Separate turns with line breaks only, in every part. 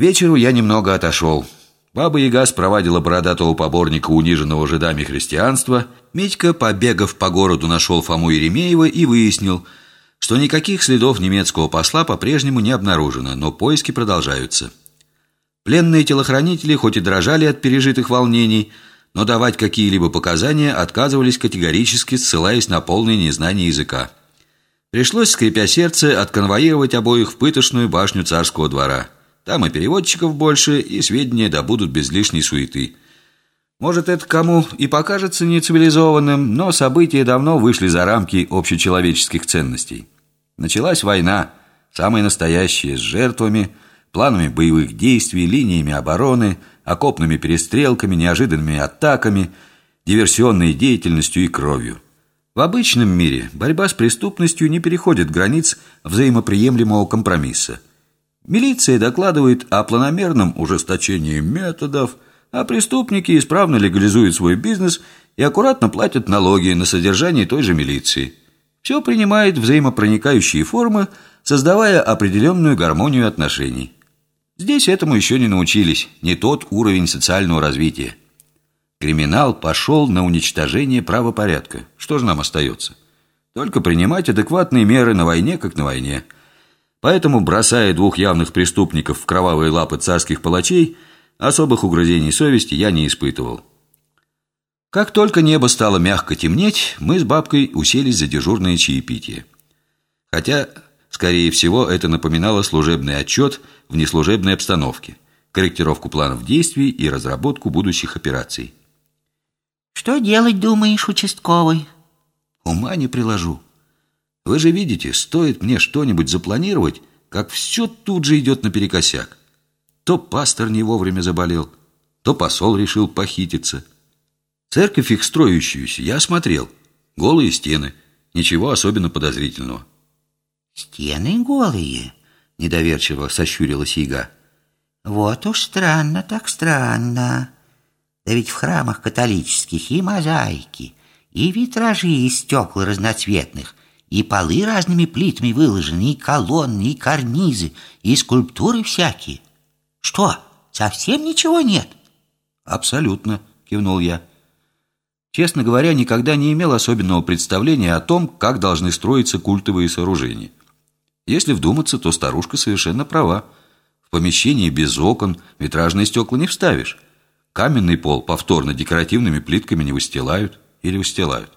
вечеру я немного отошел. Баба-яга спровадила бородатого поборника униженного жидами христианства. Митька, побегав по городу, нашел Фому Еремеева и выяснил, что никаких следов немецкого посла по-прежнему не обнаружено, но поиски продолжаются. Пленные телохранители хоть и дрожали от пережитых волнений, но давать какие-либо показания отказывались категорически, ссылаясь на полное незнание языка. Пришлось, скрипя сердце, отконвоировать обоих в пытошную башню царского двора – там и переводчиков больше, и сведения добудут без лишней суеты. Может, это кому и покажется нецивилизованным, но события давно вышли за рамки общечеловеческих ценностей. Началась война, самая настоящая, с жертвами, планами боевых действий, линиями обороны, окопными перестрелками, неожиданными атаками, диверсионной деятельностью и кровью. В обычном мире борьба с преступностью не переходит границ взаимоприемлемого компромисса – Милиция докладывает о планомерном ужесточении методов, а преступники исправно легализуют свой бизнес и аккуратно платят налоги на содержание той же милиции. Все принимает взаимопроникающие формы, создавая определенную гармонию отношений. Здесь этому еще не научились, не тот уровень социального развития. Криминал пошел на уничтожение правопорядка. Что же нам остается? Только принимать адекватные меры на войне, как на войне – Поэтому, бросая двух явных преступников в кровавые лапы царских палачей, особых угрызений совести я не испытывал. Как только небо стало мягко темнеть, мы с бабкой уселись за дежурное чаепитие. Хотя, скорее всего, это напоминало служебный отчет в неслужебной обстановке, корректировку планов действий и разработку будущих операций.
«Что делать, думаешь, участковый?»
«Ума не приложу». Вы же видите, стоит мне что-нибудь запланировать, как все тут же идет наперекосяк. То пастор не вовремя заболел, то посол решил похититься. Церковь их строящуюся я осмотрел. Голые стены, ничего особенно подозрительного.
«Стены голые?» — недоверчиво сощурилась Ига. «Вот уж странно так странно. Да ведь в храмах католических и мозаики, и витражи из стекла разноцветных, и полы разными плитами выложены, и колонны, и карнизы, и скульптуры всякие. Что, совсем ничего нет?
Абсолютно, кивнул я. Честно говоря, никогда не имел особенного представления о том, как должны строиться культовые сооружения. Если вдуматься, то старушка совершенно права. В помещении без окон витражные стекла не вставишь. Каменный пол повторно декоративными плитками не выстилают или выстилают.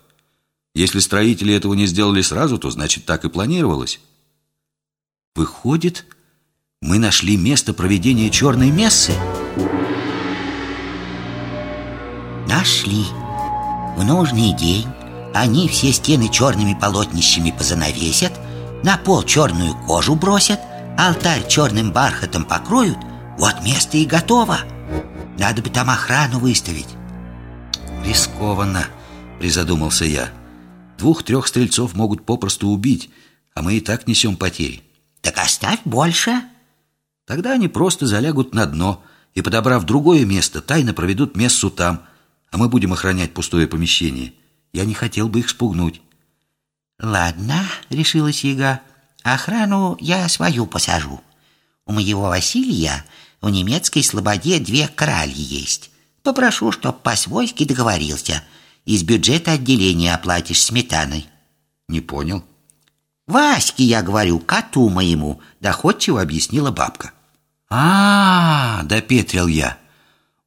Если строители этого не сделали сразу, то значит так и планировалось. Выходит, мы нашли место проведения черной мессы?
Нашли. В нужный день они все стены черными полотнищами позанавесят, на пол черную кожу бросят, алтарь черным бархатом покроют. Вот место и готово. Надо бы там охрану выставить.
Рискованно, призадумался я. Двух-трех стрельцов могут попросту убить, а мы и так несем потери.
Так оставь больше.
Тогда они просто залягут на дно и, подобрав другое место, тайно проведут мессу там, а мы будем охранять пустое помещение. Я не хотел бы их спугнуть.
Ладно, решилась Яга. Охрану я свою посажу. У моего Василия в немецкой слободе две кральи есть. Попрошу, чтоб по-свойски договорился — из бюджета отделения оплатишь сметаной.
Не понял.
Ваське, я говорю, коту моему, доходчиво объяснила бабка.
А, -а, -а допетрил я.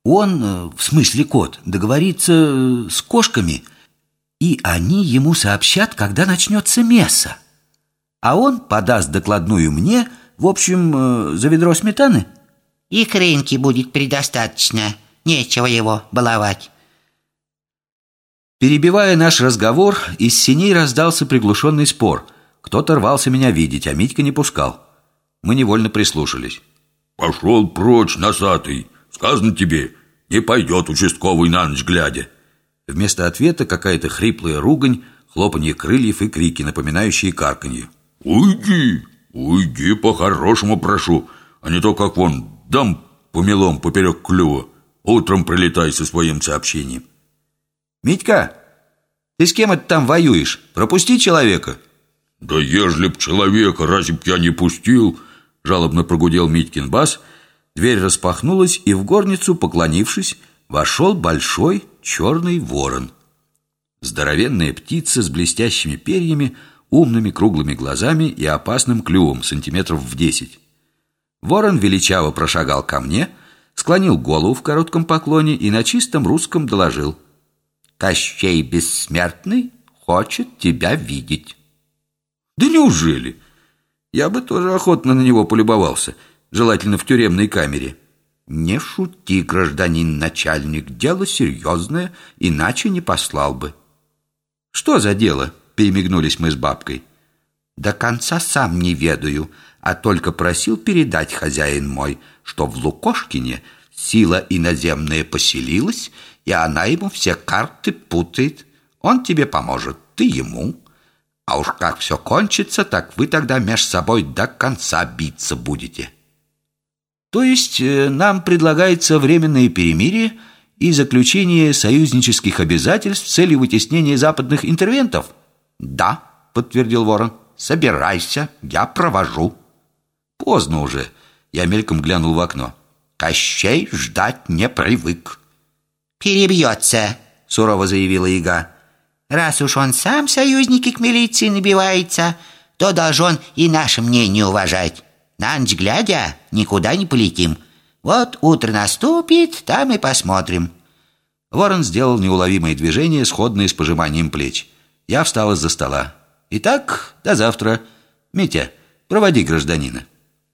Он, э, в смысле кот, договорится э, с кошками, и они ему сообщат, когда начнется месса. А он подаст докладную мне, в общем, э, за ведро сметаны.
И крынки будет предостаточно, нечего его баловать.
Перебивая наш разговор, из синей раздался приглушенный спор. Кто-то рвался меня видеть, а Митька не пускал. Мы невольно прислушались.
«Пошел прочь, носатый! Сказано тебе, не пойдет участковый на ночь глядя!»
Вместо ответа какая-то хриплая ругань, хлопанье крыльев и крики, напоминающие карканье.
«Уйди! Уйди, по-хорошему прошу, а не то, как вон, дам помелом поперек клюва. Утром прилетай со своим сообщением».
«Митька, ты с кем это там воюешь? Пропусти человека!»
«Да ежели б человека, разве б я не пустил?» Жалобно прогудел Митькин бас,
Дверь распахнулась, и в горницу, поклонившись, вошел большой черный ворон. Здоровенная птица с блестящими перьями, умными круглыми глазами и опасным клювом сантиметров в десять. Ворон величаво прошагал ко мне, склонил голову в коротком поклоне и на чистом русском доложил. «Кощей Бессмертный хочет тебя видеть».
«Да неужели? Я бы тоже охотно на него полюбовался, желательно в тюремной камере».
«Не шути, гражданин начальник, дело серьезное, иначе не послал бы».
«Что за дело?» – перемигнулись мы с бабкой.
«До конца сам не ведаю, а только просил передать хозяин мой, что в Лукошкине сила иноземная поселилась, и она ему все карты путает. Он тебе поможет, ты ему. А уж как все кончится, так вы тогда меж собой до конца биться будете».
То есть э, нам предлагается временное перемирие и заключение союзнических обязательств с целью вытеснения западных интервентов?
Да, подтвердил Ворон. Собирайся, я провожу.
Поздно уже. Я мельком глянул в окно.
Кощей ждать не привык. Перебьется, сурово заявила Ига. Раз уж он сам союзники к милиции набивается, то должен и наше мнение уважать. На ночь глядя, никуда не полетим. Вот утро наступит, там и посмотрим».
Ворон сделал неуловимое движение, сходное с пожиманием плеч. Я встал из-за стола. «Итак, до завтра. Митя, проводи гражданина».